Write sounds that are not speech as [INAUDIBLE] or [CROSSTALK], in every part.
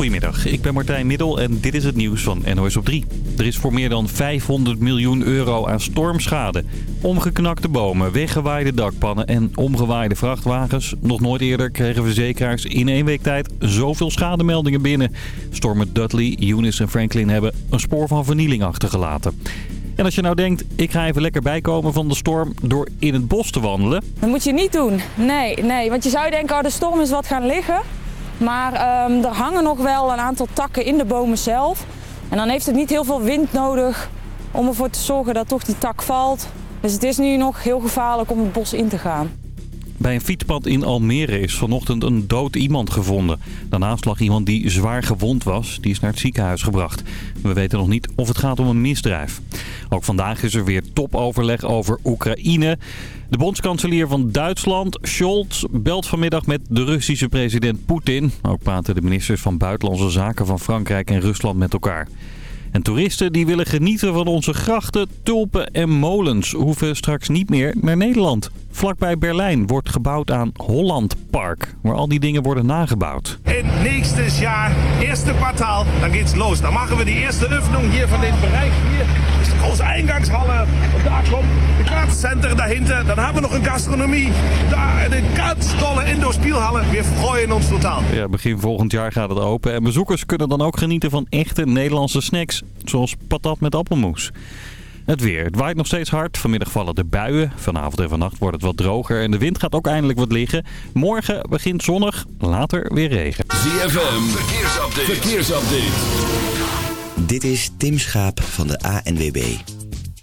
Goedemiddag, ik ben Martijn Middel en dit is het nieuws van NOS op 3. Er is voor meer dan 500 miljoen euro aan stormschade. Omgeknakte bomen, weggewaaide dakpannen en omgewaaide vrachtwagens. Nog nooit eerder kregen verzekeraars in één week tijd zoveel schademeldingen binnen. Stormen Dudley, Eunice en Franklin hebben een spoor van vernieling achtergelaten. En als je nou denkt, ik ga even lekker bijkomen van de storm door in het bos te wandelen. Dat moet je niet doen. Nee, nee. Want je zou denken, oh, de storm is wat gaan liggen. Maar ehm, er hangen nog wel een aantal takken in de bomen zelf. En dan heeft het niet heel veel wind nodig om ervoor te zorgen dat toch die tak valt. Dus het is nu nog heel gevaarlijk om het bos in te gaan. Bij een fietspad in Almere is vanochtend een dood iemand gevonden. Daarnaast lag iemand die zwaar gewond was. Die is naar het ziekenhuis gebracht. We weten nog niet of het gaat om een misdrijf. Ook vandaag is er weer topoverleg over Oekraïne. De bondskanselier van Duitsland, Scholz, belt vanmiddag met de Russische president Poetin. Ook praten de ministers van Buitenlandse Zaken van Frankrijk en Rusland met elkaar. En toeristen die willen genieten van onze grachten, tulpen en molens hoeven straks niet meer naar Nederland. Vlakbij Berlijn wordt gebouwd aan Holland Park, waar al die dingen worden nagebouwd. In nächstes jaar, eerste kwartaal, dan geht's los. Dan maken we die eerste öffnung hier van dit bereik. Hier is de grote Eingangshalle. En daar komt Grazcenter dahinter. Dan hebben we nog een gastronomie. Daar de ganz tolle Indoor-Spielhalle. We freuen ons totaal. Ja, begin volgend jaar gaat het open en bezoekers kunnen dan ook genieten van echte Nederlandse snacks, zoals patat met appelmoes. Het weer. Het waait nog steeds hard. Vanmiddag vallen de buien. Vanavond en vannacht wordt het wat droger. En de wind gaat ook eindelijk wat liggen. Morgen begint zonnig. Later weer regen. ZFM. Verkeersupdate. Verkeersupdate. Dit is Tim Schaap van de ANWB.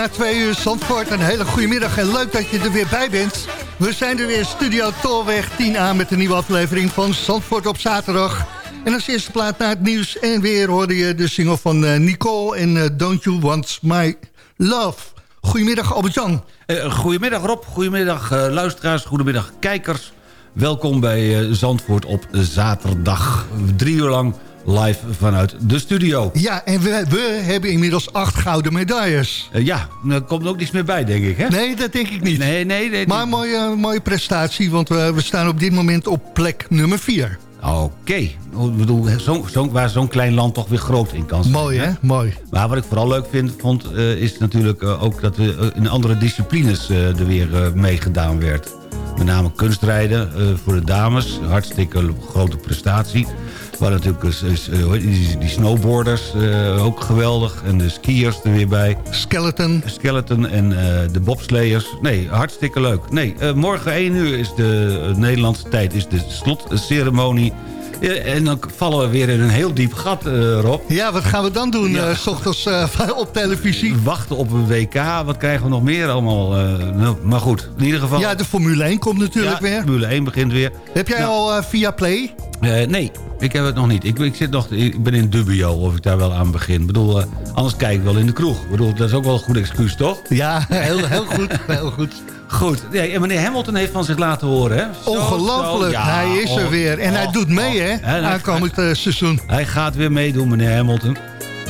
Na twee uur Zandvoort, een hele goede middag en leuk dat je er weer bij bent. We zijn er weer, Studio Tolweg 10A met een nieuwe aflevering van Zandvoort op zaterdag. En als eerste plaat naar het nieuws en weer hoorde je de single van uh, Nicole en uh, Don't You Want My Love. Goedemiddag Albert-Jan. Uh, goedemiddag Rob, goedemiddag luisteraars, goedemiddag kijkers. Welkom bij Zandvoort op zaterdag. Drie uur lang live vanuit de studio. Ja, en we, we hebben inmiddels acht gouden medailles. Uh, ja, er komt ook niets meer bij, denk ik, hè? Nee, dat denk ik niet. Nee, nee, nee. Maar een mooie, mooie prestatie, want we, we staan op dit moment op plek nummer vier. Oké. Okay. Bedoel, zo, zo, waar zo'n klein land toch weer groot in kan zijn. Mooi, hè? Mooi. Maar wat ik vooral leuk vind, vond, uh, is natuurlijk uh, ook dat er in andere disciplines er weer meegedaan werd. Met name kunstrijden voor de dames. Hartstikke grote prestatie. Waar natuurlijk is, is, die, die, snowboarders uh, ook geweldig. En de skiers er weer bij. Skeleton. Skeleton en de bobsleiers. Nee, hartstikke leuk. Nee, morgen 1 uur is de Nederlandse tijd is de slotceremonie. En dan vallen we weer in een heel diep gat, Rob. Ja, wat gaan we dan doen, ja. s ochtends [LAUGHS] op televisie? Wachten op een WK. Wat krijgen we nog meer allemaal? nou, maar goed, in ieder geval... Ja, de Formule 1 komt natuurlijk ja, weer. Formule 1 begint weer. Heb jij nou, al via Play? Nee, ik heb het nog niet. Ik, ik, zit nog, ik ben in dubio of ik daar wel aan begin. Ik bedoel, uh, anders kijk ik wel in de kroeg. Ik bedoel, dat is ook wel een goed excuus, toch? Ja, [LAUGHS] heel, heel goed. Heel goed. Goed. En meneer Hamilton heeft van zich laten horen, hè? Zo, Ongelooflijk. Ja, hij is er oh, weer. En oh, hij doet mee, hè? Oh, aankomend uh, seizoen. Hij gaat weer meedoen, meneer Hamilton.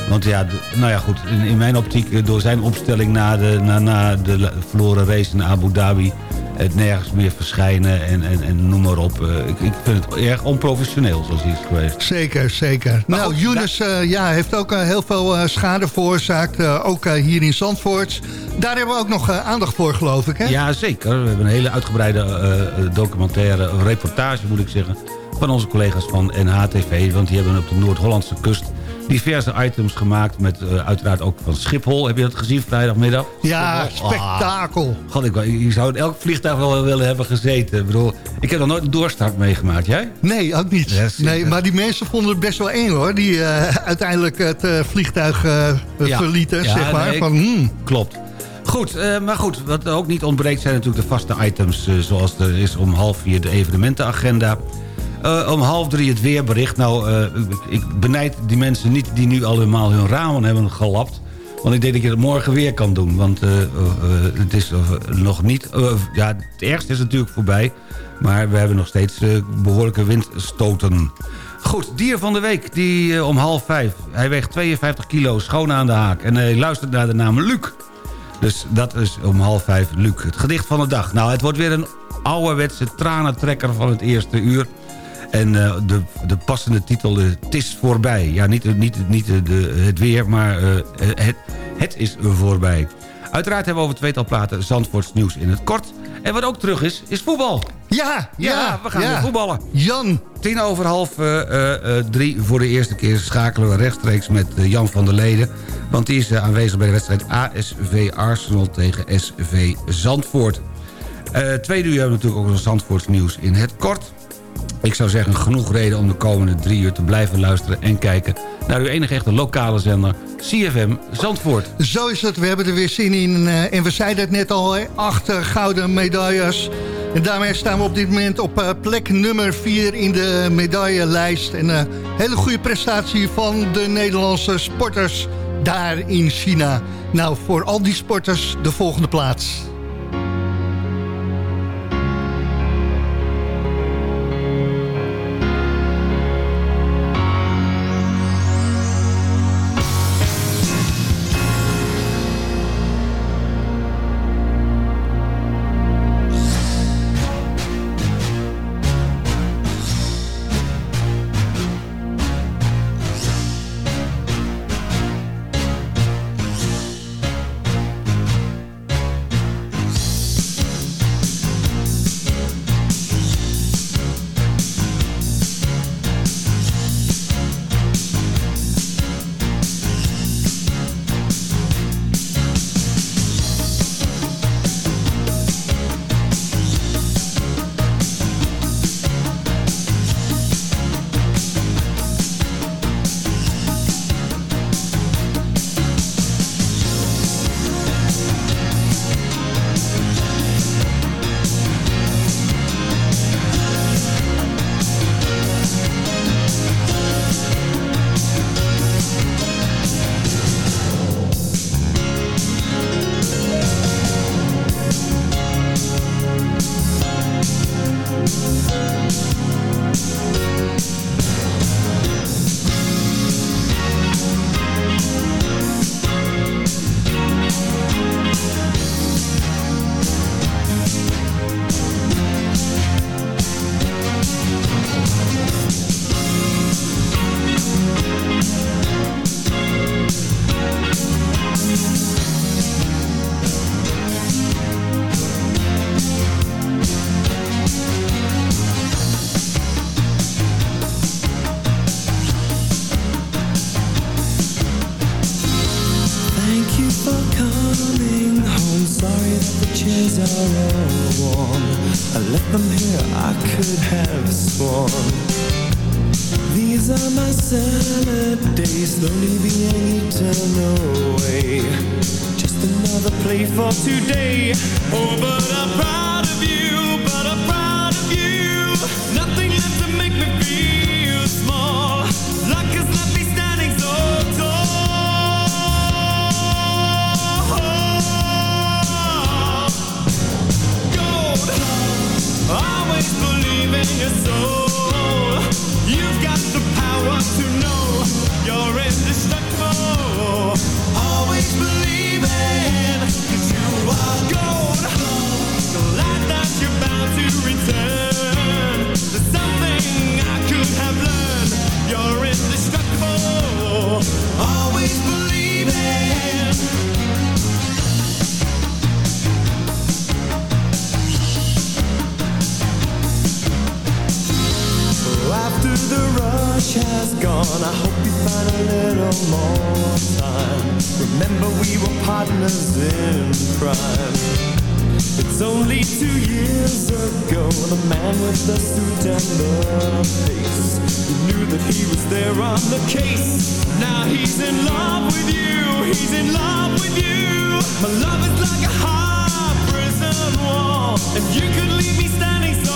Want ja, nou ja, goed. In, in mijn optiek, door zijn opstelling na de, na, na de verloren race in Abu Dhabi het nergens meer verschijnen en, en, en noem maar op. Uh, ik, ik, vind het erg onprofessioneel zoals hij is geweest. Zeker, zeker. Maar nou, Younes uh, ja, heeft ook uh, heel veel schade veroorzaakt, ook hier in Zandvoort. Daar hebben we ook nog aandacht voor, geloof ik, hè? Ja, zeker. We hebben een hele uitgebreide documentaire, reportage moet ik zeggen... van onze collega's van NHTV, want die hebben op de Noord-Hollandse kust diverse items gemaakt met uh, uiteraard ook van Schiphol. Heb je dat gezien vrijdagmiddag? Ja, spektakel. Ah, God, ik, je zou in elk vliegtuig wel willen hebben gezeten. Ik bedoel, ik heb nog nooit een doorstart meegemaakt. Jij? Nee, ook niet. Yes, nee, maar die mensen vonden het best wel eng hoor. Die uh, uiteindelijk het uh, vliegtuig ja. verlieten, ja, zeg maar. Nee, van, hmm. Klopt. Goed, uh, maar goed, wat ook niet ontbreekt zijn natuurlijk de vaste items... Uh, zoals er is om half vier de evenementenagenda... Uh, om half drie het weerbericht. Nou, uh, ik benijd die mensen niet die nu allemaal hun ramen hebben gelapt. Want ik denk dat je het morgen weer kan doen. Want uh, het is nog niet... ja, het ergste is natuurlijk voorbij. Maar we hebben nog steeds behoorlijke windstoten. Goed, dier van de week. Die om half vijf. Hij weegt 52 kilo, schoon aan de haak. En hij luistert naar de naam Luc. Dus dat is om half vijf Luc. Het gedicht van de dag. Nou, het wordt weer een ouderwetse tranentrekker van het eerste uur. En uh, de, de passende titel, uh, Het is voorbij. Ja, niet, niet, niet de, het weer, maar uh, het, het is voorbij. Uiteraard hebben we over tweetal platen Zandvoorts nieuws in het kort. En wat ook terug is, is voetbal. Ja, ja, ja we gaan ja. weer voetballen. Jan. Tien over half drie voor de eerste keer schakelen we rechtstreeks met Jan van der Leden. Want die is aanwezig bij de wedstrijd ASV Arsenal tegen SV Zandvoort. tweede uur hebben we natuurlijk ook nog Zandvoorts nieuws in het kort. Ik zou zeggen, genoeg reden om de komende drie uur te blijven luisteren... en kijken naar uw enige echte lokale zender, CFM Zandvoort. Zo is het, we hebben er weer zin in. Uh, en we zeiden het net al, hè, acht uh, gouden medailles. En daarmee staan we op dit moment op uh, plek nummer vier in de medaillelijst. En een hele goede prestatie van de Nederlandse sporters daar in China. Nou, voor al die sporters de volgende plaats. More time. Remember we were partners in crime. It's only two years ago, the man with the suit and the face. You knew that he was there on the case. Now he's in love with you, he's in love with you. My love is like a high prison wall, and you could leave me standing so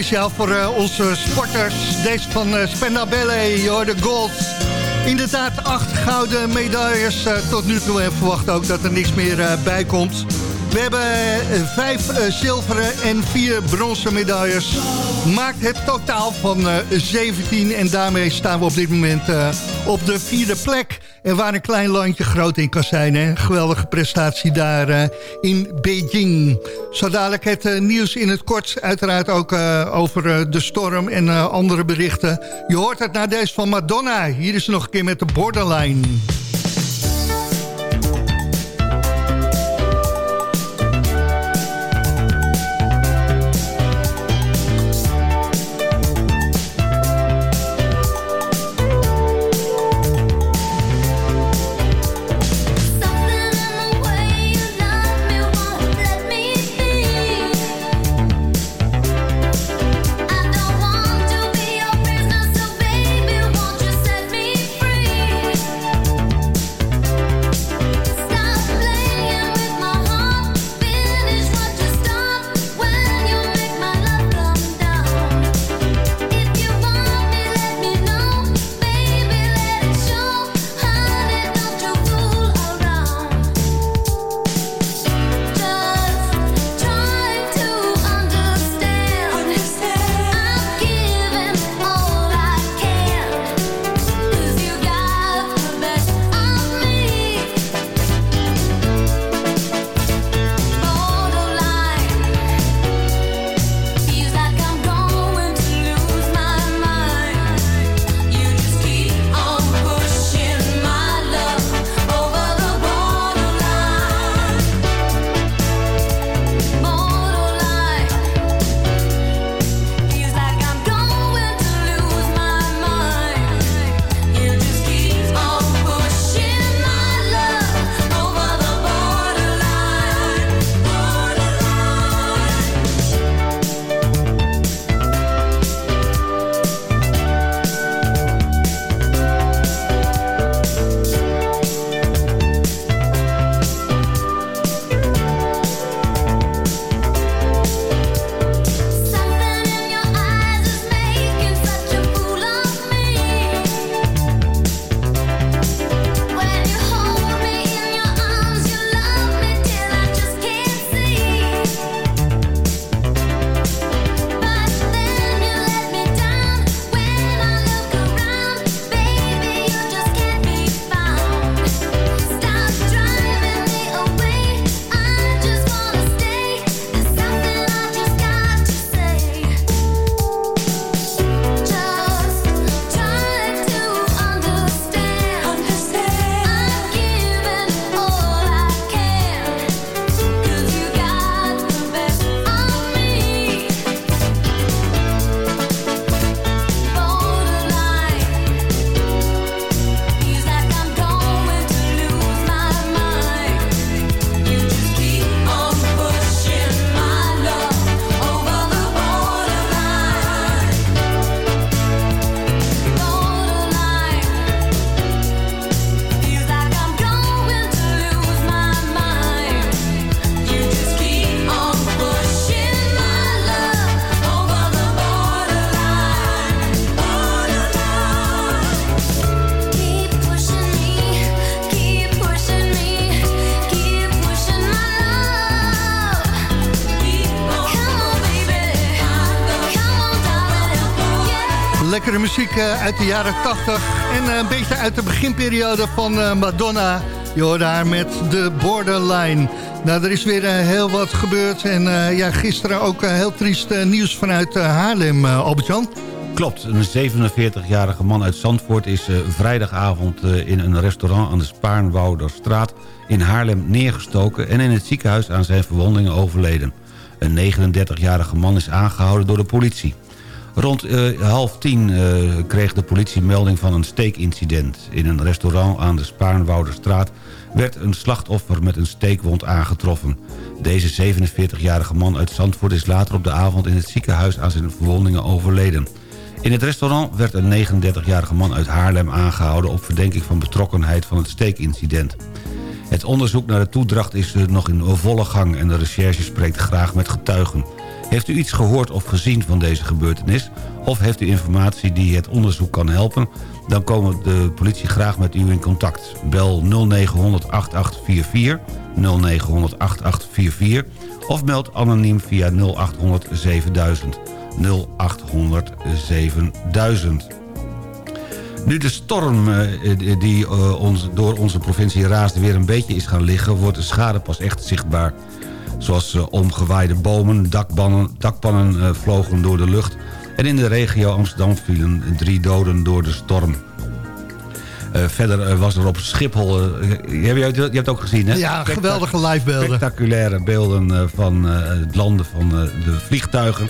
Speciaal voor eh, onze sporters. Deze van uh, Spendabelle, hoor de gold. Inderdaad, acht gouden medailles eh, tot nu toe. En verwacht ook dat er niks meer eh, bij komt. We hebben eh, vijf zilveren en vier bronzen medailles. Maakt het totaal van eh, 17. En daarmee staan we op dit moment op de vierde plek. En waar een klein landje groot in kan zijn. Hè? Geweldige prestatie daar eh, in Beijing. Zo dadelijk het eh, nieuws in het kort. Uiteraard ook eh, over de storm en andere berichten. Je hoort het naar deze van Madonna. Hier is ze nog een keer met de Borderline. Uit de jaren 80 en een beetje uit de beginperiode van Madonna. Je haar met de Borderline. Nou, er is weer heel wat gebeurd en ja, gisteren ook heel triest nieuws vanuit Haarlem, Albert-Jan. Klopt, een 47-jarige man uit Zandvoort is vrijdagavond in een restaurant aan de Spaarnwouderstraat in Haarlem neergestoken en in het ziekenhuis aan zijn verwondingen overleden. Een 39-jarige man is aangehouden door de politie. Rond uh, half tien uh, kreeg de politie melding van een steekincident. In een restaurant aan de Spaarnwouderstraat werd een slachtoffer met een steekwond aangetroffen. Deze 47-jarige man uit Zandvoort is later op de avond in het ziekenhuis aan zijn verwondingen overleden. In het restaurant werd een 39-jarige man uit Haarlem aangehouden... op verdenking van betrokkenheid van het steekincident. Het onderzoek naar de toedracht is nog in volle gang... en de recherche spreekt graag met getuigen. Heeft u iets gehoord of gezien van deze gebeurtenis? Of heeft u informatie die het onderzoek kan helpen? Dan komen de politie graag met u in contact. Bel 0900 8844 0900 8844 of meld anoniem via 0800 7000 0800 7000. Nu de storm eh, die eh, ons, door onze provincie raasde weer een beetje is gaan liggen... wordt de schade pas echt zichtbaar. Zoals uh, omgewaaide bomen, dakpannen, dakpannen vlogen door de lucht... en in de regio Amsterdam vielen drie doden door de storm. verder was er op Schiphol... je, hebt, je hebt het ook gezien, hè? Ja, geweldige live beelden. Spectaculaire beelden van het landen van de vliegtuigen.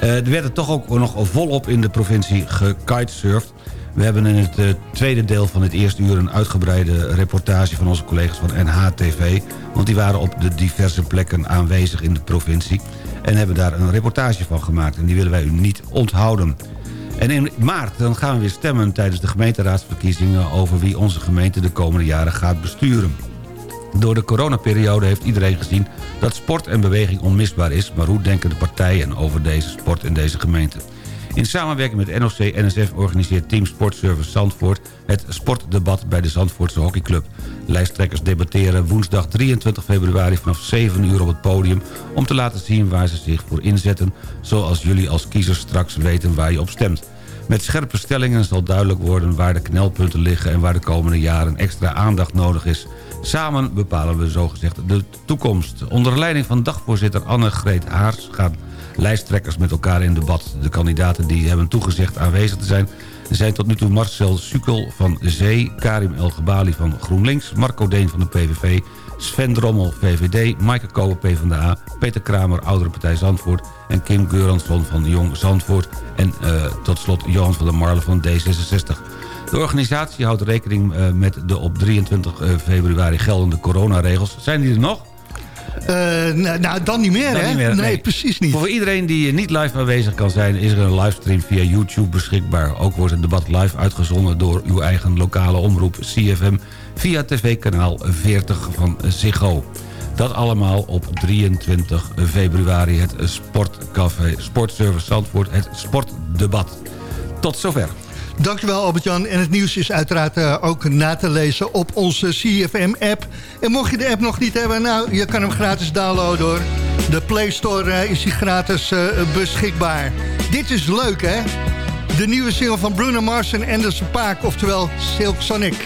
er werd er toch ook nog volop in de provincie gekitesurfd. We hebben in het uh, tweede deel van het eerste uur... een uitgebreide reportage van onze collega's van NHTV. Want die waren op de diverse plekken aanwezig in de provincie... en hebben daar een reportage van gemaakt. En die willen wij u niet onthouden. En in maart dan gaan we weer stemmen tijdens de gemeenteraadsverkiezingen... over wie onze gemeente de komende jaren gaat besturen. Door de coronaperiode heeft iedereen gezien dat sport en beweging onmisbaar is... maar hoe denken de partijen over deze sport in deze gemeente? In samenwerking met NOC-NSF organiseert Team Sportservice Zandvoort... het sportdebat bij de Zandvoortse hockeyclub. Lijsttrekkers debatteren woensdag 23 februari vanaf 7 uur op het podium... om te laten zien waar ze zich voor inzetten... zoals jullie als kiezers straks weten waar je op stemt. Met scherpe stellingen zal duidelijk worden waar de knelpunten liggen... en waar de komende jaren extra aandacht nodig is. Samen bepalen we zogezegd de toekomst. Onder leiding van dagvoorzitter Anne-Greet Haars gaan lijsttrekkers met elkaar in debat. De kandidaten die hebben toegezegd aanwezig te zijn... zijn tot nu toe Marcel Sukel van Zee... Karim El Gebali van GroenLinks... Marco Deen van de PVV... Sven Drommel, VVD, Maaike Koper, PvdA... Peter Kramer, Oudere Partij Zandvoort... en Kim Geuransson van Jong Zandvoort... en uh, tot slot Johan van der Marle van D66. De organisatie houdt rekening uh, met de op 23 uh, februari geldende coronaregels. Zijn die er nog? Uh, nou, nou, dan niet meer, dan hè? Niet meer, nee, nee, precies niet. Voor iedereen die niet live aanwezig kan zijn... is er een livestream via YouTube beschikbaar. Ook wordt het debat live uitgezonden door uw eigen lokale omroep CFM... via tv-kanaal 40 van Ziggo. Dat allemaal op 23 februari. Het Sportcafé Sportservice Zandvoort. Het Sportdebat. Tot zover. Dankjewel Albert-Jan. En het nieuws is uiteraard uh, ook na te lezen op onze CFM-app. En mocht je de app nog niet hebben, nou, je kan hem gratis downloaden. De Play Store uh, is die gratis uh, beschikbaar. Dit is leuk hè? De nieuwe single van Bruno Mars en Anderson Paak, oftewel Silk Sonic.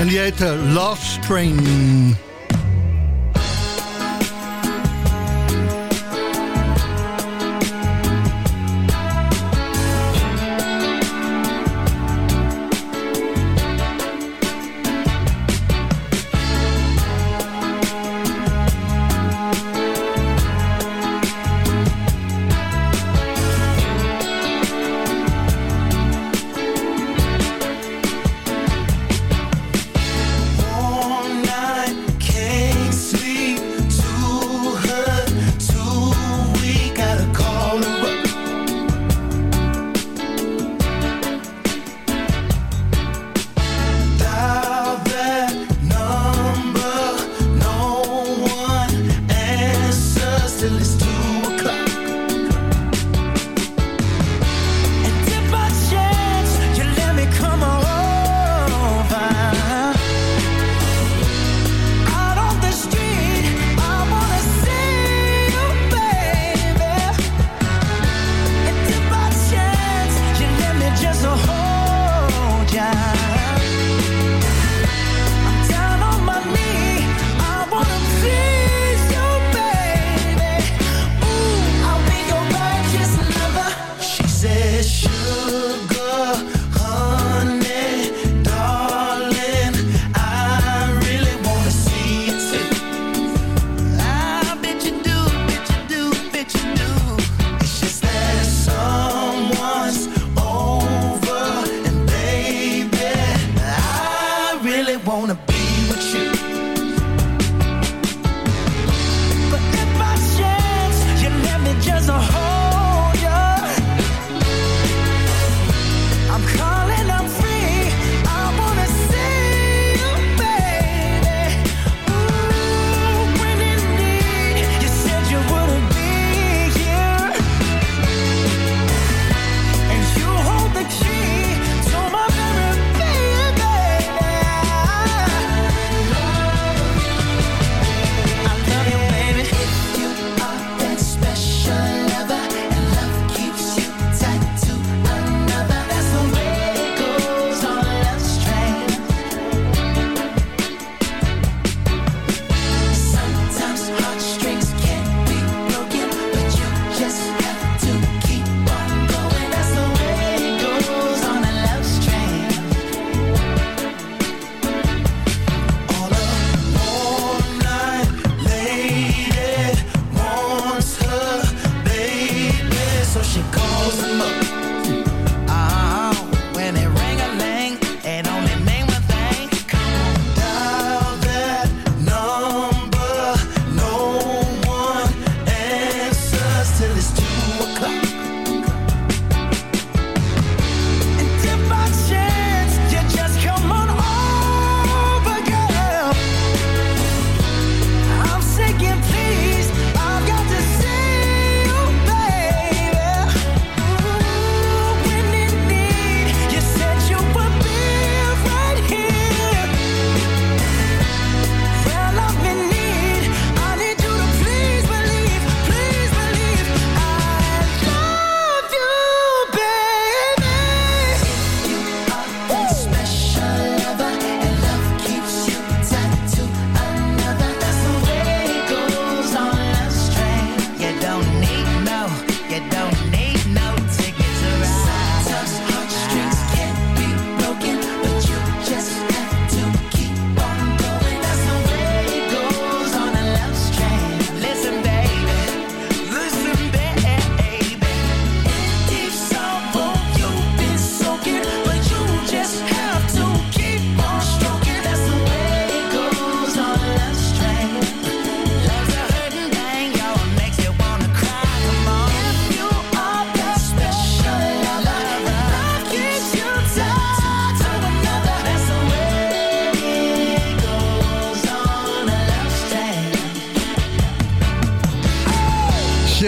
En die heet Love Strain.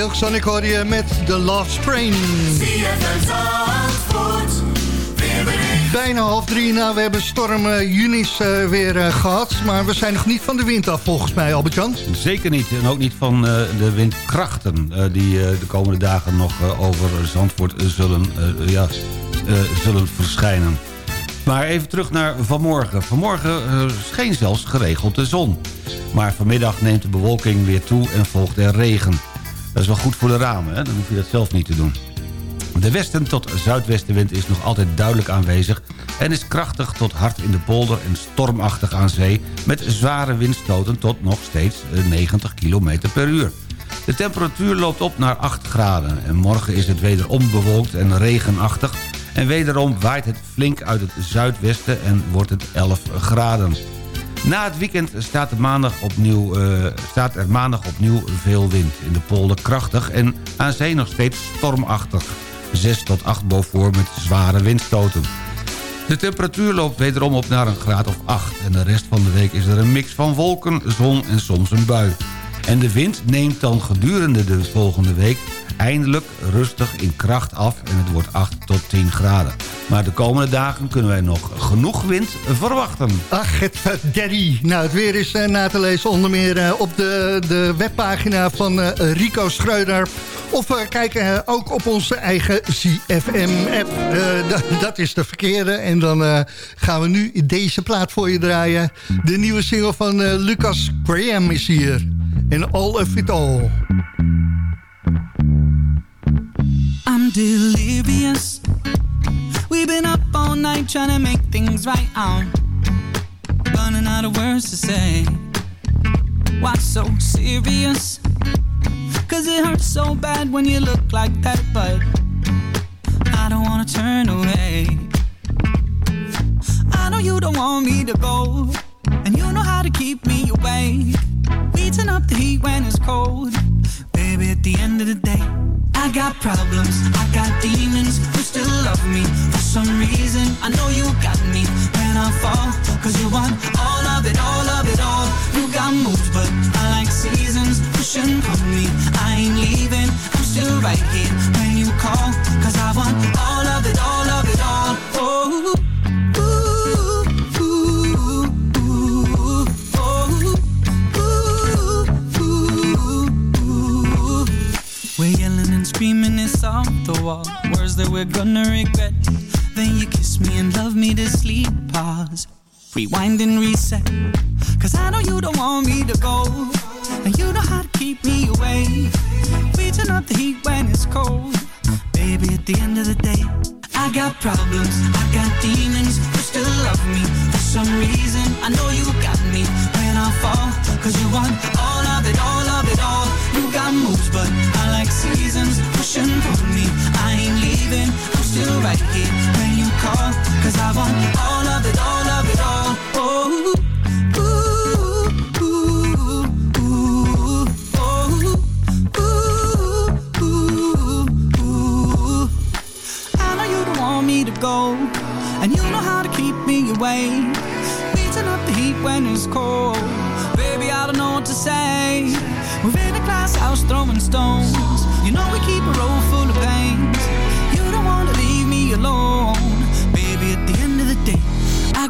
Silk Sonic hoor je met The Love Sprain. Bijna half drie. Nou, we hebben storm Junis uh, weer uh, gehad. Maar we zijn nog niet van de wind af, volgens mij, Albert-Jan. Zeker niet. En ook niet van de windkrachten... die de komende dagen nog over Zandvoort zullen, ja, zullen verschijnen. Maar even terug naar vanmorgen. Vanmorgen scheen zelfs geregeld de zon. Maar vanmiddag neemt de bewolking weer toe en volgt er regen. Dat is wel goed voor de ramen, hè? dan hoef je dat zelf niet te doen. De westen tot zuidwestenwind is nog altijd duidelijk aanwezig... en is krachtig tot hard in de polder en stormachtig aan zee... met zware windstoten tot nog steeds 90 eh, km per uur. De temperatuur loopt op naar 8 graden... en morgen is het wederom bewolkt en regenachtig... en wederom waait het flink uit het zuidwesten en wordt het 11 graden. Na het weekend staat, maandag opnieuw, uh, staat er maandag opnieuw veel wind. In de polder krachtig en aan zee nog steeds stormachtig. 6 tot 8 boven met zware windstoten. De temperatuur loopt wederom op naar een graad of 8. En de rest van de week is er een mix van wolken, zon en soms een bui. En de wind neemt dan gedurende de volgende week eindelijk rustig in kracht af en het wordt 8 tot 10 graden. Maar de komende dagen kunnen wij nog genoeg wind verwachten. Ach, het daddy. Nou, het weer is uh, na te lezen onder meer uh, op de, de webpagina van uh, Rico Schreuder. Of kijken ook op onze eigen CFM-app. dat is de verkeerde. En dan gaan we nu deze plaat voor je draaien. De nieuwe single van Lucas Graham is hier. En All of It All. I'm delirious. We've been up all night trying to make things right. I'm running out of words to say. Why so serious? Cause it hurts so bad when you look like that, but I don't wanna turn away. I know you don't want me to go, and you know how to keep me awake. Beating up the heat when it's cold. Baby, at the end of the day, I got problems, I got demons who still love me for some reason. I know you got me when I fall, cause you want all of it, all of it all. You got moves, but I like seasons pushing for me. I ain't leaving, I'm still right here when you call, cause I want all of it, all of it wall Words that we're gonna regret. Then you kiss me and love me to sleep Pause, rewind and reset. Cause I know you don't want me to go. And you know how to keep me away. Reaching up the heat when it's cold. Baby, at the end of the day I got problems, I got demons who still love me. For some reason, I know you got me. When I fall Cause you want all of it, all of it all. You got moves, but I like seasons pushing for me I'm right here when you call Cause I want all of it, all of it all. Oh to go And you know how to keep me away. Beating up the heat when it's cold. Baby, I don't know what to say. We're in a glass house throwing stones. You know we keep a road full of pains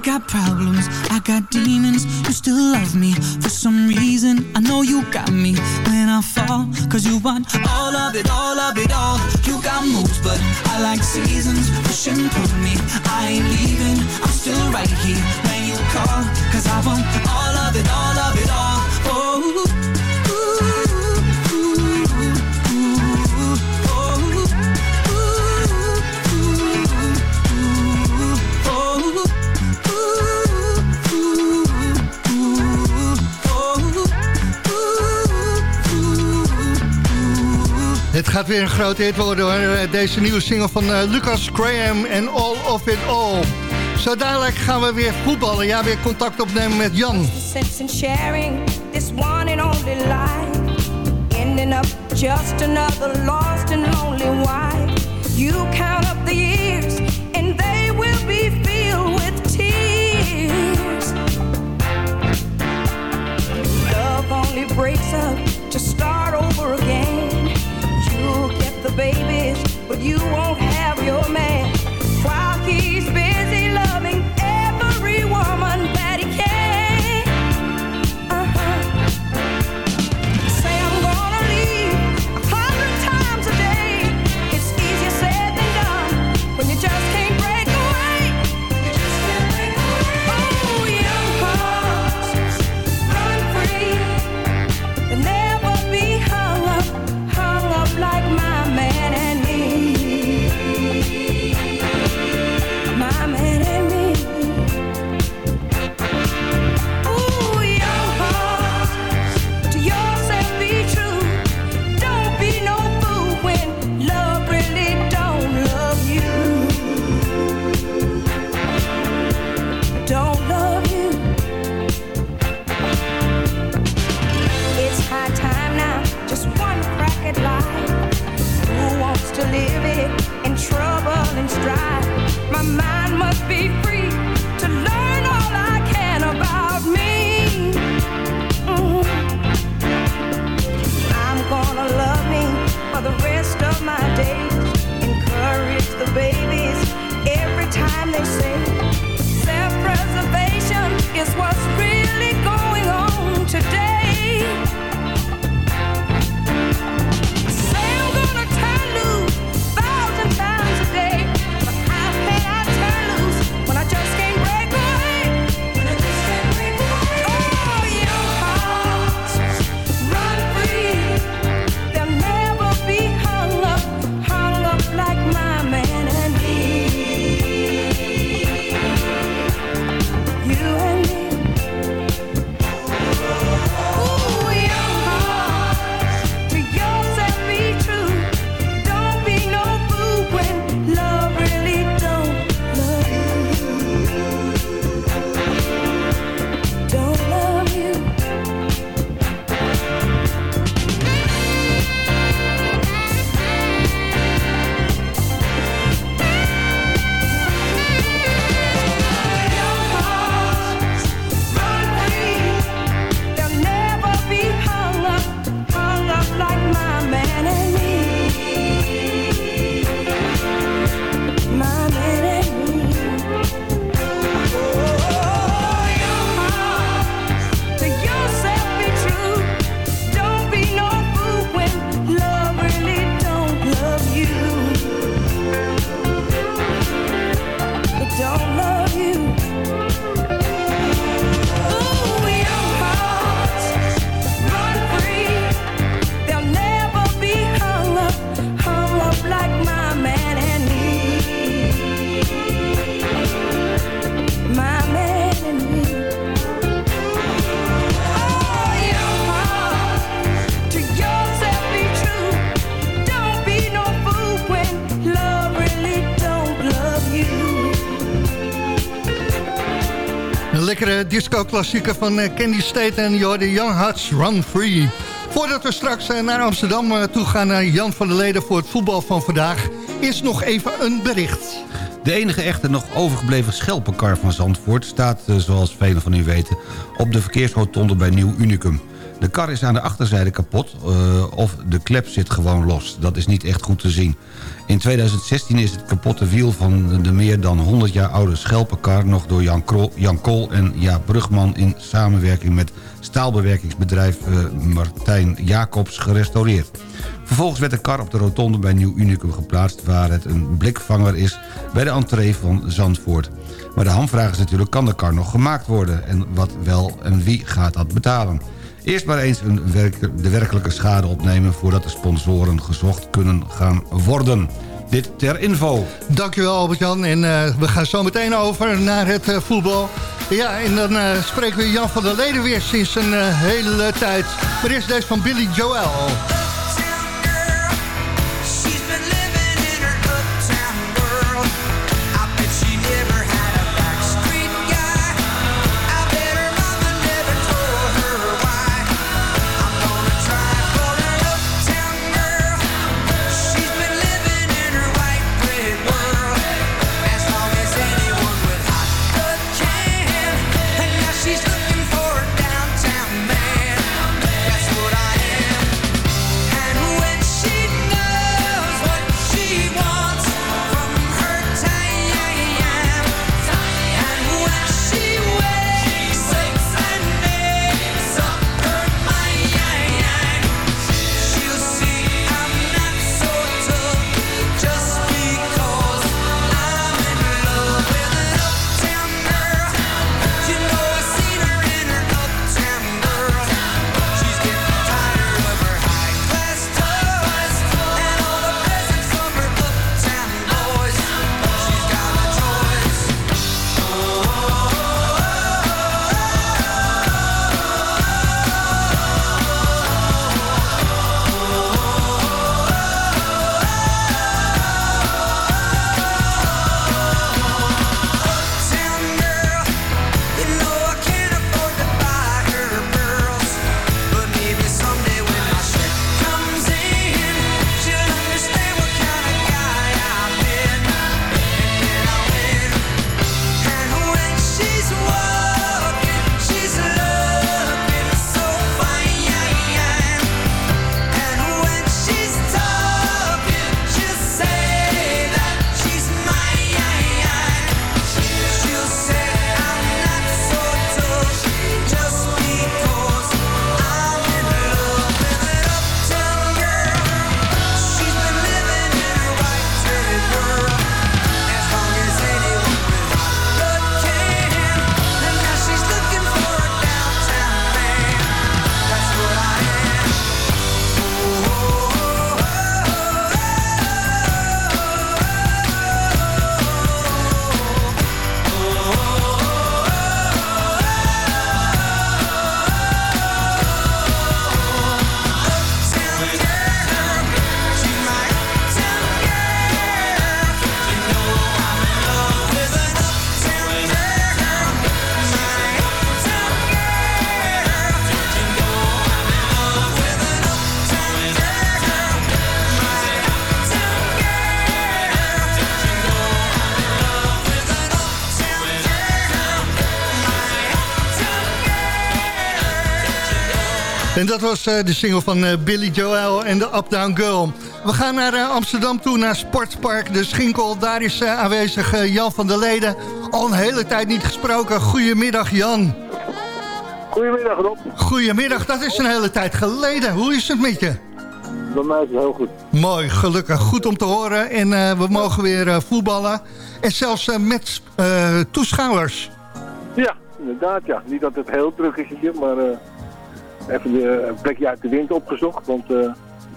got problems, I got demons You still love me. For some reason I know you got me. When I fall Cause you want all of it, all of it all. You got moves but I like seasons Pushing through me, I ain't leaving I'm still right here. When you call Cause I want all of it, all of it Het gaat weer een groot hit worden hoor. Deze nieuwe single van uh, Lucas Graham en All of It All. Zo dadelijk gaan we weer voetballen. Ja, weer contact opnemen met Jan. Ending up just another lost and lonely wife. You count up the years and they will be filled with tears. Love only breaks up to start over again. babies, but you won't have your man. While he's disco-klassieker van eh, Candy State en Jordi Young Hearts Run Free. Voordat we straks eh, naar Amsterdam eh, toe gaan naar Jan van der Leden voor het voetbal van vandaag... is nog even een bericht. De enige echte nog overgebleven schelpenkar van Zandvoort... staat, eh, zoals velen van u weten, op de verkeersrotonde bij Nieuw Unicum. De kar is aan de achterzijde kapot eh, of de klep zit gewoon los. Dat is niet echt goed te zien. In 2016 is het kapotte wiel van de meer dan 100 jaar oude schelpenkar... nog door Jan, Krol, Jan Kool en Jaap Brugman in samenwerking met staalbewerkingsbedrijf eh, Martijn Jacobs gerestaureerd. Vervolgens werd de kar op de rotonde bij Nieuw Unicum geplaatst... waar het een blikvanger is bij de entree van Zandvoort. Maar de hamvraag is natuurlijk, kan de kar nog gemaakt worden? En wat wel en wie gaat dat betalen? Eerst maar eens de werkelijke schade opnemen... voordat de sponsoren gezocht kunnen gaan worden. Dit ter info. Dankjewel Albert-Jan. En eh, we gaan zo meteen over naar het eh, voetbal. Ja, en dan eh, spreken we Jan van der Leden weer sinds een hele tijd. Maar eerst deze van Billy Joel. Dat was eh, de single van eh, Billy Joel en de Uptown Girl. We gaan naar eh, Amsterdam toe, naar Sportpark De Schinkel. Daar is aanwezig Jan van der Leden. Al een hele tijd niet gesproken. Goedemiddag Jan. Goedemiddag Rob. Goedemiddag, dat is een hele tijd geleden. Hoe is het met je? Bij mij is het heel goed. Mooi, gelukkig. Goed om te horen. En we mogen weer voetballen. En zelfs met toeschouwers. Ja, inderdaad ja. Niet dat het heel druk is hier, maar even de, een plekje uit de wind opgezocht. Want eh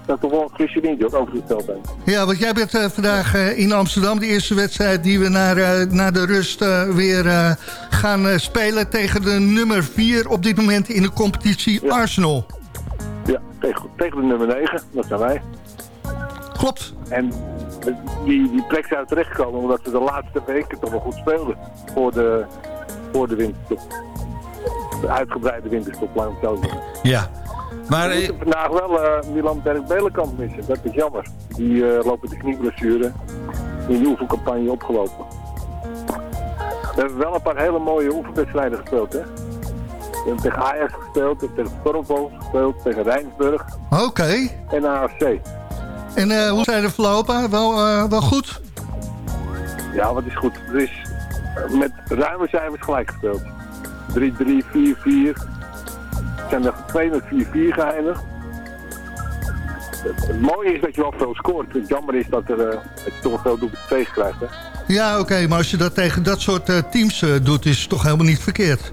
er staat toch wel een frisse windje ook over het veld heen. Ja, want jij bent eh, vandaag eh, in Amsterdam. De eerste wedstrijd die we naar, eh, naar de rust eh, weer eh, gaan eh, spelen... tegen de nummer 4 op dit moment in de competitie Arsenal. Ja, tegen, tegen de nummer 9, dat zijn wij. Klopt. En die, die plek zijn terechtgekomen omdat we de laatste weken toch wel goed speelden. Voor de, voor de winterstop. De uitgebreide zo zeggen. Ja. Maar, we moeten vandaag wel eh, Milan Berg-Belenkamp missen. Dat is jammer. Die eh, lopen de knieblessure in de oefencampagne opgelopen. We hebben wel een paar hele mooie oefenwedstrijden gespeeld, hè. We hebben tegen Ajax gespeeld, we hebben tegen Stormvogels gespeeld, tegen Rijnsburg Oké. en AFC. En eh, hoe zijn de verlopen? Wel, eh, wel goed? Ja, wat is goed. Er is eh, met ruime cijfers gelijk gespeeld. 3-3, 4-4. Er zijn er twee met 4-4 geëindigd. Het, mooie is dat je wel veel scoort. Het jammer is dat, er, eh, dat je toch veel doelpunten tegen krijgt. Hè? Ja, oké. maar als je dat tegen dat soort eh, teams eh, doet... is het toch helemaal niet verkeerd?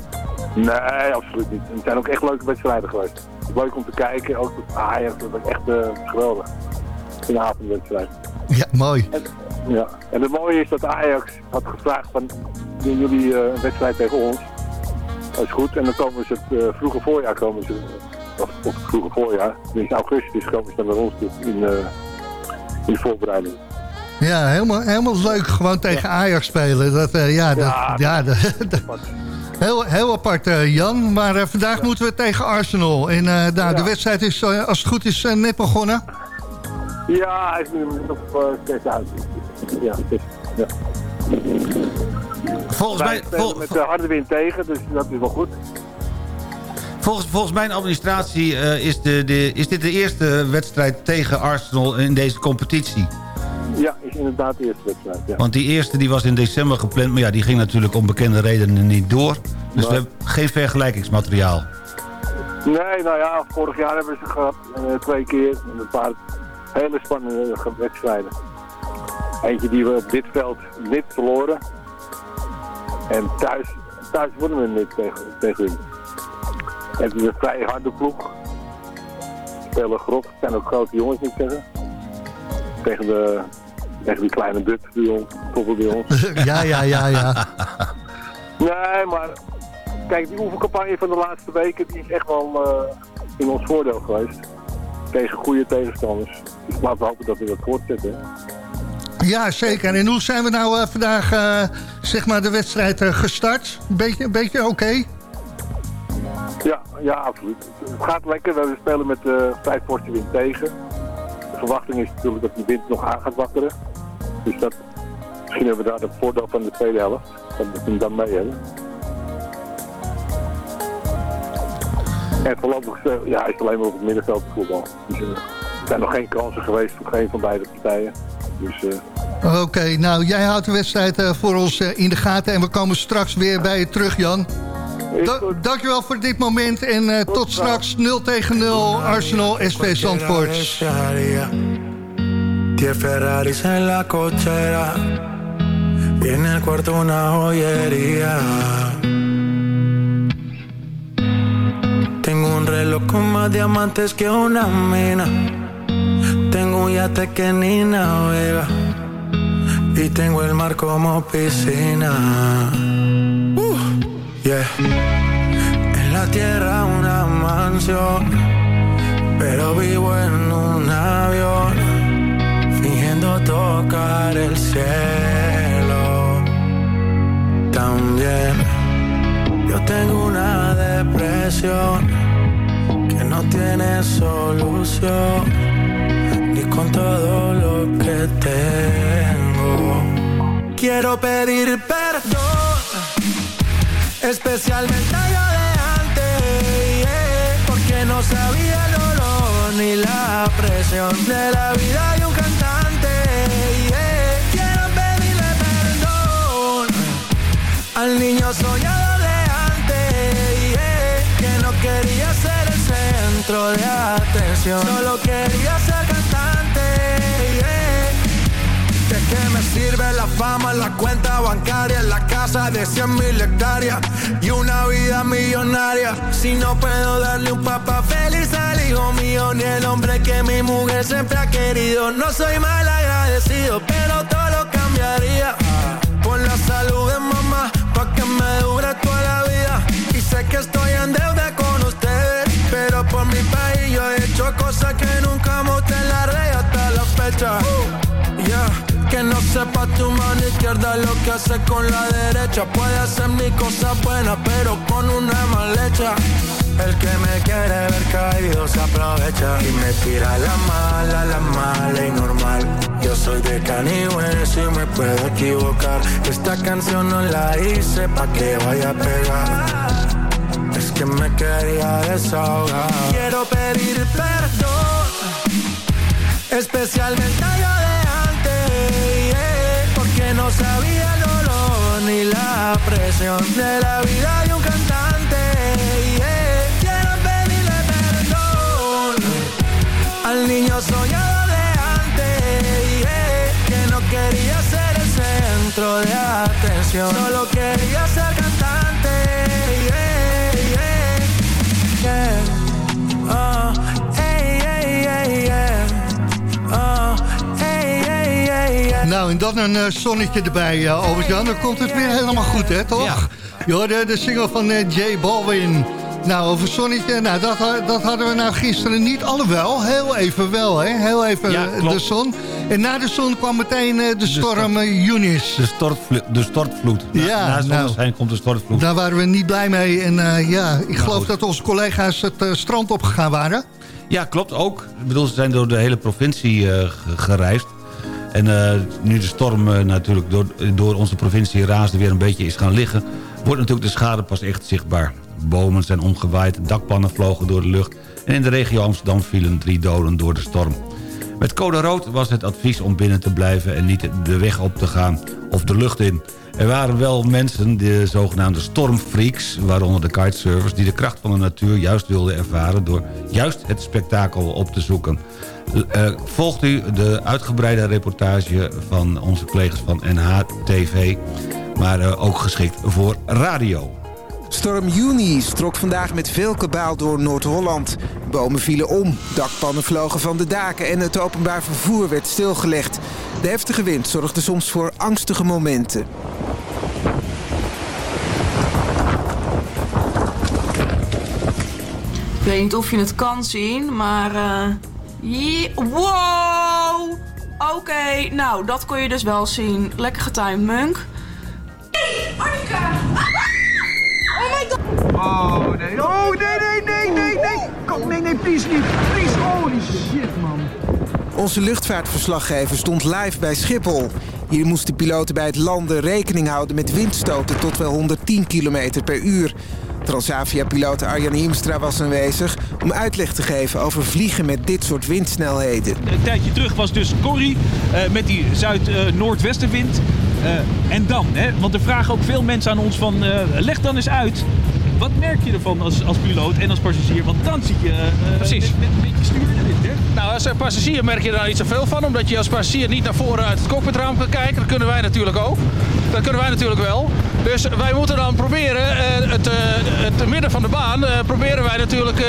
Nee, absoluut niet. Het zijn ook echt leuke wedstrijden geweest. Leuk om te kijken. Ook Ajax, dat was echt geweldig. Een avondwedstrijd. Ja, mooi. En, ja. en het mooie is dat Ajax had gevraagd van doen jullie een wedstrijd tegen ons. Dat is goed. En dan komen ze het uh, vroege voorjaar komen ze. Of, of het vroege voorjaar. In augustus komen ze dan naar ons toe in, eh, in de voorbereiding. Ja, helemaal, helemaal leuk. Gewoon tegen Ajax spelen. Dat, eh, ja, dat, Ja, ja, dat- [LAUGHS] dat- heel, heel apart, eh, Jan. Maar eh, vandaag moeten we tegen Arsenal. En eh, nou, de wedstrijd is, eh, als het goed is, eh, net begonnen. Ja, hij is nu nog steeds uit. Ja, ja. Volgens mij- vol- met de harde wind tegen, dus dat is wel goed. Volgens, volgens mijn administratie eh, is, de, de, is dit de eerste wedstrijd tegen Arsenal in deze competitie. Ja, is inderdaad de eerste wedstrijd. Ja. Want die eerste die was in december gepland, maar ja, die ging natuurlijk om bekende redenen niet door. Dus we hebben geen vergelijkingsmateriaal. Nee, nou ja, vorig jaar hebben ze gehad, eh, twee keer. En een paar hele spannende wedstrijden. Eentje die we op dit veld niet verloren. En thuis, thuis wonnen we niet tegen, tegen hun. Het is een vrij harde ploeg. Spelen grof, het zijn ook grote jongens, moet ik zeggen. Tegen, de, tegen die kleine Dut bij ons, bij ons. [LAUGHS] ja, ja, ja, ja. [LAUGHS] Nee, maar kijk, die oefencampagne van de laatste weken die is echt wel eh, in ons voordeel geweest. Tegen goede tegenstanders. Dus laten we hopen dat we dat voortzetten. Ja, zeker. En hoe zijn we nou eh, vandaag eh, zeg maar de wedstrijd eh, gestart? Beetje, beetje oké? Ja, ja, absoluut. Het gaat lekker. We spelen met vijf portie wind tegen. De verwachting is natuurlijk dat die wind nog aan gaat wakkeren. Dus dat, misschien hebben we daar het voordeel van de tweede helft. Dat we dan mee hebben. En voorlopig ja, is het alleen maar op het middenveld voetbal. Dus, er zijn nog geen kansen geweest voor geen van beide partijen. Dus eh, Oké, nou jij houdt de wedstrijd eh, voor ons eh, in de gaten. En we komen straks weer bij je terug, Jan. Da- dankjewel voor dit moment. En eh, tot straks 0 tegen 0 Arsenal SV Zandvoort. Ferraris en la cochera y en el cuarto una joyería. Tengo un reloj con más diamantes que una mina. Tengo un yate que ni navega y tengo el mar como piscina. Uh, yeah. En la tierra una mansión, pero vivo en un avión fingiendo tocar el cielo. También yo tengo una depresión que no tiene solución, todo lo que tengo. Quiero pedir perdón, especialmente a yo de antes, porque no sabía el dolor ni la presión de la vida de un cantante. Quiero pedirle perdón al niño soñador de antes, que no quería ser el centro de atención, solo quería ser qué me sirve la fama, la cuenta bancaria, la casa de 100 mil hectáreas y una vida millonaria? Si no puedo darle un papá feliz al hijo mío, ni el hombre que mi mujer siempre ha querido. No soy mal agradecido, pero todo lo cambiaría por la salud de mamá, pa' que me dure toda la vida. Y sé que estoy en deuda con ustedes, pero por mi país yo he hecho cosas que nunca mostré en la red hasta la fecha. Que no sepa tu mano izquierda lo que hace con la derecha. Puede hacer mi cosa buena, pero con una mal hecha. El que me quiere ver caído se aprovecha y me tira la mala, la mala y normal. Yo soy de Canihues y me puedo equivocar. Esta canción no la hice pa' que vaya a pegar. Es que me quería desahogar. Quiero pedir perdón, especialmente a no sabía el dolor ni la presión de la vida de un cantante. yeah. Quiero pedirle perdón al niño soñador de antes, yeah, que no quería ser el centro de atención, solo quería ser cantante. Nou, en dan een eh, zonnetje erbij, uh, Albert-Jan. Dan komt het weer helemaal goed, hè, toch? Je hoorde de single van eh, Jay Balvin. Nou, over zonnetje, nou, dat, dat hadden we nou gisteren niet. Alhoewel, heel even wel, hè? Heel even Ja, eh, de zon. En na de zon kwam meteen eh, de storm eh. De, stortvlo- de stortvloed. Na, Ja, na nou. zonneschijn komt de stortvloed. Daar waren we niet blij mee. En eh, ja, ik geloof goed. dat onze collega's het eh, strand opgegaan waren. Ja, klopt ook. Ik bedoel, ze zijn door de hele provincie eh, ge- gereisd. En eh, nu de storm eh, natuurlijk door, door onze provincie raasde weer een beetje is gaan liggen... wordt natuurlijk de schade pas echt zichtbaar. Bomen zijn omgewaaid, dakpannen vlogen door de lucht... en in de regio Amsterdam vielen drie doden door de storm. Met code rood was het advies om binnen te blijven... en niet de weg op te gaan of de lucht in. Er waren wel mensen, de zogenaamde stormfreaks... waaronder de kitesurfers... die de kracht van de natuur juist wilden ervaren... door juist het spektakel op te zoeken. Eh, volgt u de uitgebreide reportage van onze collega's van NHTV... maar eh, ook geschikt voor radio. Storm Juni trok vandaag met veel kabaal door Noord-Holland. Bomen vielen om, dakpannen vlogen van de daken en het openbaar vervoer werd stilgelegd. De heftige wind zorgde soms voor angstige momenten. Ik weet niet of je het kan zien, maar... je- wow! Oké, nou, dat kon je dus wel zien. Lekker getimed, Munk. Oh nee, oh nee, nee, nee, nee, nee! Kom, nee, nee, please niet. Please, holy shit, man. Onze luchtvaartverslaggever stond live bij Schiphol. Hier moesten piloten bij het landen rekening houden met windstoten tot wel 110 km per uur. Transavia-piloot Arjan Hiemstra was aanwezig om uitleg te geven over vliegen met dit soort windsnelheden. Een tijdje terug was dus Corrie eh, met die zuid-noordwestenwind. Eh, en dan, hè? want er vragen ook veel mensen aan ons van... eh, leg dan eens uit, wat merk je ervan als, als piloot en als passagier? Want dan zit je eh, Precies. met, met een beetje hè? Nou, als passagier merk je daar niet zoveel van, omdat je als passagier niet naar voren uit het cockpitraam kan kijken. Dat kunnen wij natuurlijk ook. Dat kunnen wij natuurlijk wel. Dus wij moeten dan proberen, eh, het, eh, het midden van de baan, proberen wij natuurlijk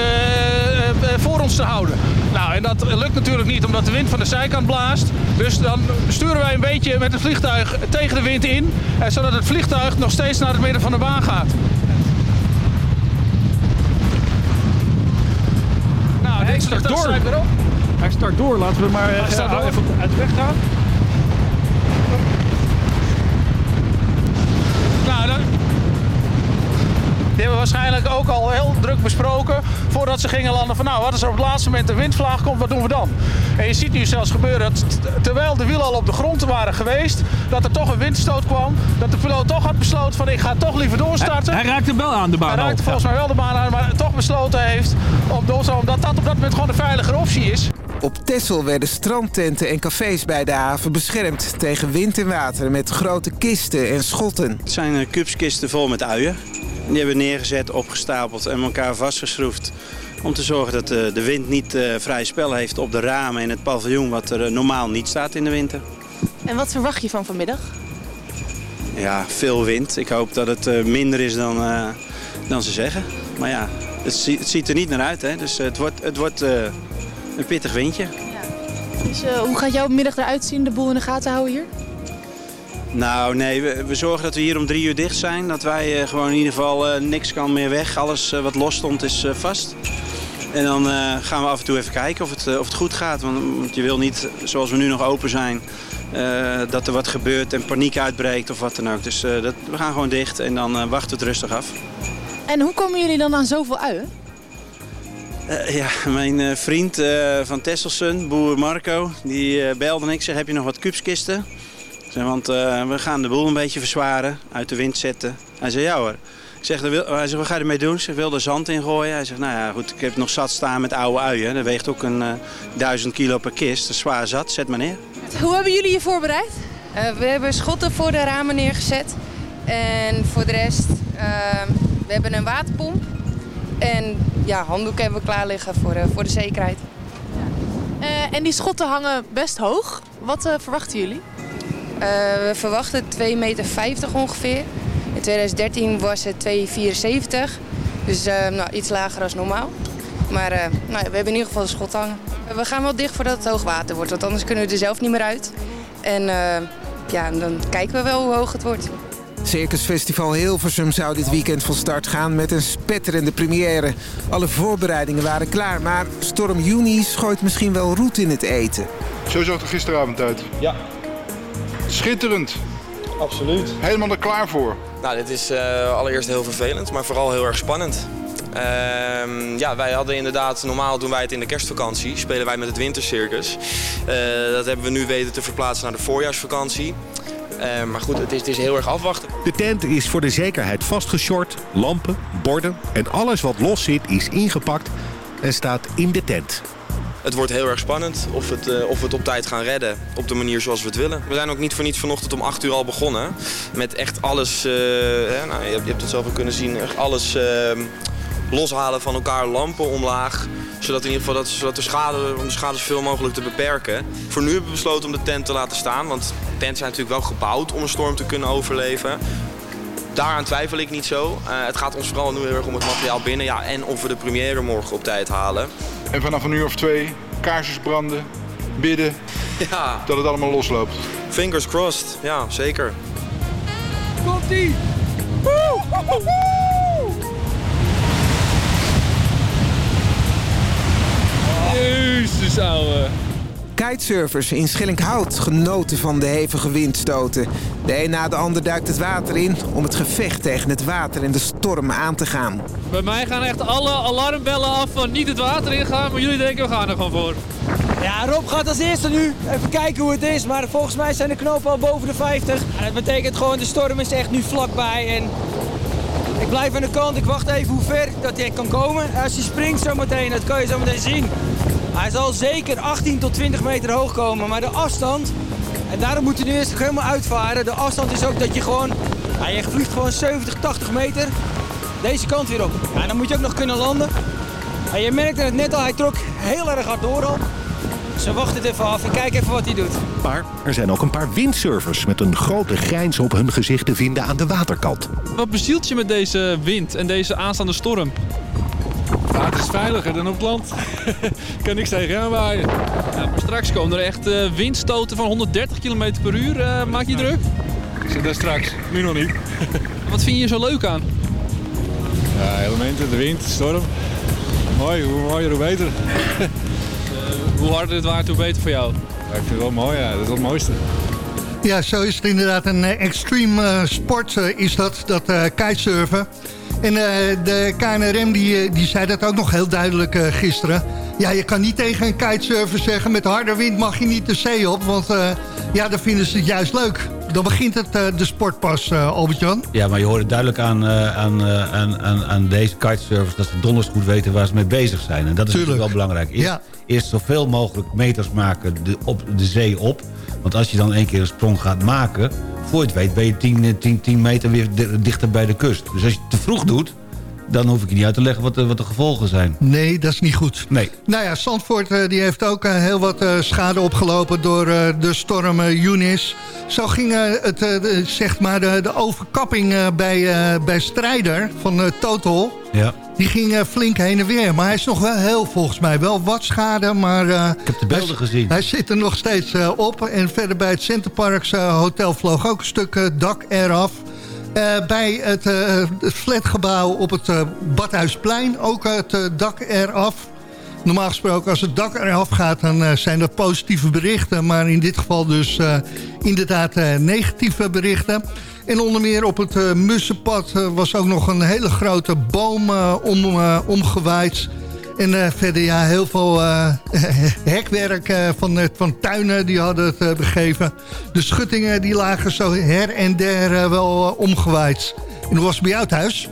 voor ons te houden. Nou, en dat lukt natuurlijk niet omdat de wind van de zijkant blaast. Dus dan sturen wij een beetje met het vliegtuig tegen de wind in, zodat het vliegtuig nog steeds naar het midden van de baan gaat. Hij start door. Hij start door, laten we maar door. even uit de weg gaan. Die hebben waarschijnlijk ook al heel druk besproken voordat ze gingen landen. Van nou, wat als er op het laatste moment een windvlaag komt, wat doen we dan? En je ziet nu zelfs gebeuren dat terwijl de wielen al op de grond waren geweest, dat er toch een windstoot kwam. Dat de piloot toch had besloten van ik ga toch liever doorstarten. Hij, hij raakte wel aan de baan Hij al. raakte volgens mij wel de baan aan, maar toch besloten heeft om door te omdat dat op dat moment gewoon de veiligere optie is. Op Texel werden strandtenten en cafés bij de haven beschermd tegen wind en water met grote kisten en schotten. Het zijn eh, cupskisten vol met uien. Die hebben we neergezet, opgestapeld en elkaar vastgeschroefd. Om te zorgen dat eh, de wind niet eh, vrij spel heeft op de ramen in het paviljoen... wat er eh, normaal niet staat in de winter. En wat verwacht je van vanmiddag? Ja, veel wind. Ik hoop dat het minder is dan, dan ze zeggen. Maar ja, het, het ziet er niet naar uit. Hè? Dus het wordt, het wordt een pittig windje. Dus, eh, hoe gaat jouw middag eruit zien? De boel in de gaten houden hier? Nou, nee, we, we zorgen dat we hier om drie uur dicht zijn. Dat wij eh, gewoon in ieder geval eh, niks kan meer weg. Alles eh, wat los stond is vast. En dan gaan we af en toe even kijken of het, of het goed gaat. Want, want je wil niet, zoals we nu nog open zijn, dat er wat gebeurt en paniek uitbreekt of wat dan ook. Dus dat, we gaan gewoon dicht en dan wachten we het rustig af. En hoe komen jullie dan aan zoveel uien? Ja, mijn vriend van Tesselsen, boer Marco, die belde en ik zeg, heb je nog wat kubskisten? Zeg, want eh, we gaan de boel een beetje verzwaren, uit de wind zetten. Hij zei, ja hoor. Ik zeg, "Dan wil, hij zegt, wat ga je ermee doen? Zeg, wil er zand in gooien? Hij zegt, nou ja, goed, ik heb nog zat staan met oude uien. Dat weegt ook een eh, duizend kilo per kist. Dat is zwaar zat, zet maar neer. Hoe hebben jullie je voorbereid? Eh, we hebben schotten voor de ramen neergezet. En voor de rest, eh, we hebben een waterpomp. En ja, handdoeken hebben we klaar liggen voor, eh, voor de zekerheid. Eh, en die schotten hangen best hoog. Wat eh, verwachten jullie? Eh, we verwachten 2,50 meter ongeveer. In 2013 was het 2,74. Dus eh, nou, iets lager dan normaal. Maar eh, nou, ja, we hebben in ieder geval de schot hangen. We gaan wel dicht voordat het hoog water wordt, want anders kunnen we er zelf niet meer uit. En eh, ja, dan kijken we wel hoe hoog het wordt. Circusfestival Hilversum zou dit weekend van start gaan met een spetterende première. Alle voorbereidingen waren klaar, maar Storm Juni gooit misschien wel roet in het eten. Zo zag het er gisteravond uit. Ja. Schitterend. Absoluut. Helemaal er klaar voor. Nou, dit is eh, allereerst heel vervelend, maar vooral heel erg spannend. Ehm, ja, wij hadden inderdaad, normaal doen wij het in de kerstvakantie, spelen wij met het wintercircus. Eh, dat hebben we nu weten te verplaatsen naar de voorjaarsvakantie. Eh, maar goed, het is, het is heel erg afwachten. De tent is voor de zekerheid vastgeshort. Lampen, borden en alles wat los zit is ingepakt en staat in de tent. Het wordt heel erg spannend of, het, eh, of we het op tijd gaan redden. Op de manier zoals we het willen. We zijn ook niet voor niets vanochtend om 8 uur al begonnen. Met echt alles, eh, nou, je, hebt, het zelf ook kunnen zien, echt alles eh, loshalen van elkaar. Lampen omlaag. Zodat, in ieder geval dat, zodat de schade, om de schade zoveel mogelijk te beperken. Voor nu hebben we besloten om de tent te laten staan. Want tenten zijn natuurlijk wel gebouwd om een storm te kunnen overleven. Daaraan twijfel ik niet zo. Eh, het gaat ons vooral nu heel erg om het materiaal binnen. Ja, en of we de première morgen op tijd halen. En vanaf een uur of twee kaarsjes branden, bidden, [LAUGHS] Ja. dat het allemaal losloopt. Fingers crossed, ja, zeker. Komt-ie! Jezus, ouwe. Kitesurfers in Schellinghout genoten van de hevige windstoten. De een na de ander duikt het water in om het gevecht tegen het water en de storm aan te gaan. Bij mij gaan echt alle alarmbellen af van niet het water ingaan, maar jullie denken we gaan er gewoon voor. Ja, Rob gaat als eerste nu. Even kijken hoe het is. Maar volgens mij zijn de knopen al boven de 50. En dat betekent gewoon, de storm is echt nu vlakbij. En ik blijf aan de kant. Ik wacht even hoe ver dat hij kan komen. Als hij springt zometeen, dat kan je zo meteen zien. Hij zal zeker 18 tot 20 meter hoog komen. Maar de afstand, en daarom moet hij nu eerst helemaal uitvaren. De afstand is ook dat je gewoon, ja, je vliegt gewoon 70, 80 meter deze kant weer op. Ja, dan moet je ook nog kunnen landen. En je merkte het net al, hij trok heel erg hard door al. Ze wachten het even af en kijk even wat hij doet. Maar er zijn ook een paar windsurfers met een grote grijns op hun gezicht te vinden aan de waterkant. Wat bezielt je met deze wind en deze aanstaande storm? Het is veiliger dan op het land. Ik [LAUGHS] kan niks tegen aanwaaien. Ja, maar straks komen er echt eh, windstoten van 130 km per uur. Eh, maak je druk? Ik zeg dat straks, nu nog niet. [LAUGHS] Wat vind je hier zo leuk aan? Ja, elementen, de wind, de storm. Mooi, hoe mooier hoe beter. hoe harder het waait, hoe beter voor jou. Ja, ik vind het wel mooi, ja. dat is wel het mooiste. Ja, zo is het inderdaad. Een eh, extreme eh, sport eh, is dat, dat eh, kitesurfen. En eh, de KNRM die, eh, die zei dat ook nog heel duidelijk eh, gisteren. Ja, je kan niet tegen een kitesurfer zeggen... met harde wind mag je niet de zee op. Want ja, dan vinden ze het juist leuk. Dan begint het eh, de sport pas, eh, Albert-Jan. Ja, maar je hoort het duidelijk aan, eh, aan, aan, aan, deze kitesurfers... dat ze donders goed weten waar ze mee bezig zijn. En dat is natuurlijk wel belangrijk. Eerst, Ja. eerst zoveel mogelijk meters maken de, op de zee op. Want als je dan één keer een sprong gaat maken... voor je het weet ben je 10, 10, 10 meter weer di- dichter bij de kust. Dus als je het te vroeg doet... dan hoef ik je niet uit te leggen wat de, wat de gevolgen zijn. Nee, dat is niet goed. Nee. Nou ja, Zandvoort eh, die heeft ook eh, heel wat eh, schade opgelopen door de storm Eunice. Zo ging het, de- zeg maar de, de overkapping bij, bij Strijder van Total. Ja. Die ging flink heen en weer. Maar hij is nog wel heel, volgens mij, wel wat schade. Maar, Ik heb de beelden hij, gezien. Hij zit er nog steeds op. En verder bij het Centerparks eh, Hotel vloog ook een stuk dak eraf. Eh, bij het, eh, het flatgebouw op het eh, Badhuisplein ook het dak eraf. Normaal gesproken, als het dak eraf gaat, dan zijn dat positieve berichten. Maar in dit geval dus inderdaad negatieve berichten. En onder meer op het Mussenpad was ook nog een hele grote boom om, omgewaaid. En eh, verder ja, heel veel eh, [LAUGHS] hekwerk eh, van, van tuinen die hadden het begeven. De schuttingen die lagen zo her en der wel omgewaaid. En hoe was bij jou thuis?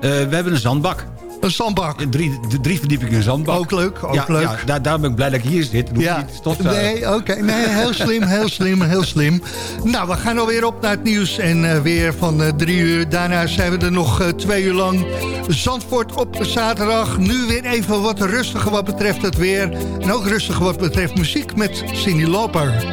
We hebben een zandbak. Een zandbak? Drie, drie verdiepingen zandbak. Ook leuk, ook ja, leuk. Ja, daar, daar ben ik blij dat ik hier zit. Ja, niet te stofzuigen. nee, oké. Nee, heel slim, heel slim, heel slim. Nou, we gaan alweer op naar het nieuws en eh, weer van eh, drie uur. Daarna zijn we er nog eh, twee uur lang. Zandvoort op zaterdag. Nu weer even wat rustiger wat betreft het weer. En ook rustiger wat betreft muziek met Cindy Loper.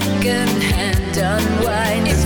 Second hand unwind. If